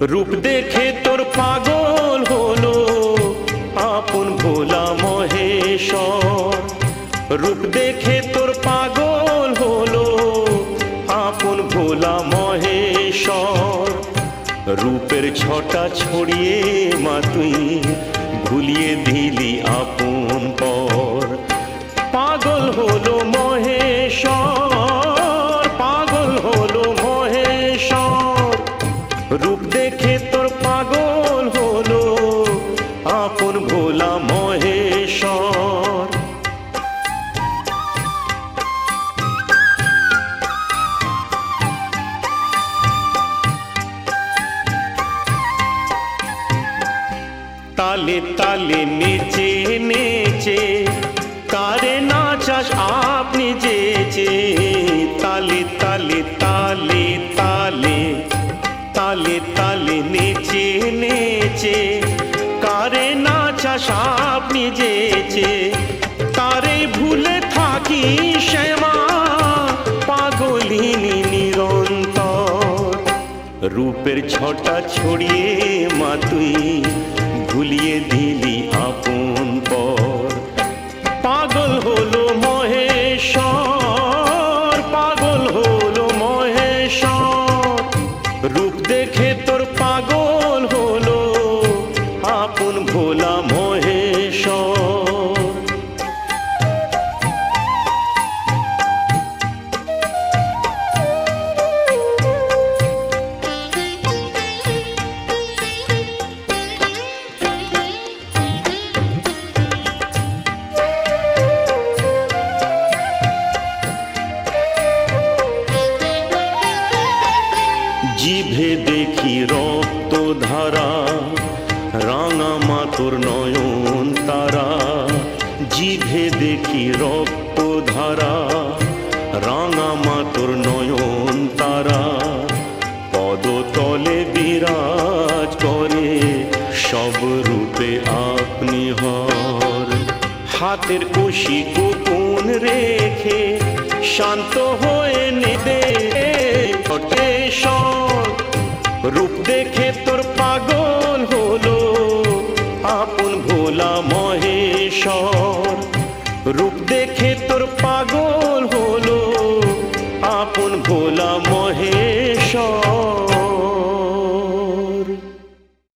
রূপ দেখে তোর পাগল হলো, আপন ভোলা মহেশ্বর। রূপ দেখে তোর পাগল হলো, আপন ভোলা মহেশ্বর। রূপের ছটা ছড়িয়ে মা তুই ভুলিয়ে দিলি আপন রূপ দেখে তোর পাগল হলো। আপন ভোলা মহেশ্বর। তালে তালে নেচে নেচে, কারে নাচাস আপনি তালে তালে তালে তালে তালে নেচে নেচে। কারে নাচা সাপ নিজেছে তারে ভুলে থাকি শ্যামা। পাগলিনী নিরন্তর। রূপের ছটা ছড়িয়ে মা তুই দেখে তোর পাগল হলো আপন ভোলা মহেশ্বর। দেখি রক্ত ধারা রাঙা মাতর নয়ন তারা। জিভে দেখি রক্ত ধারা রাঙা মাতর নয়ন তারা। পদতলে বিরাজ করে, সব রূপে আপনি হর। হাতের কষি গোপন রেখে শান্ত হয়ে রূপ দেখে তোর পাগল হলো। আপন ভোলা মহেশ্বর, রূপ দেখে তোর পাগল হলো। আপন ভোলা মহেশ্বর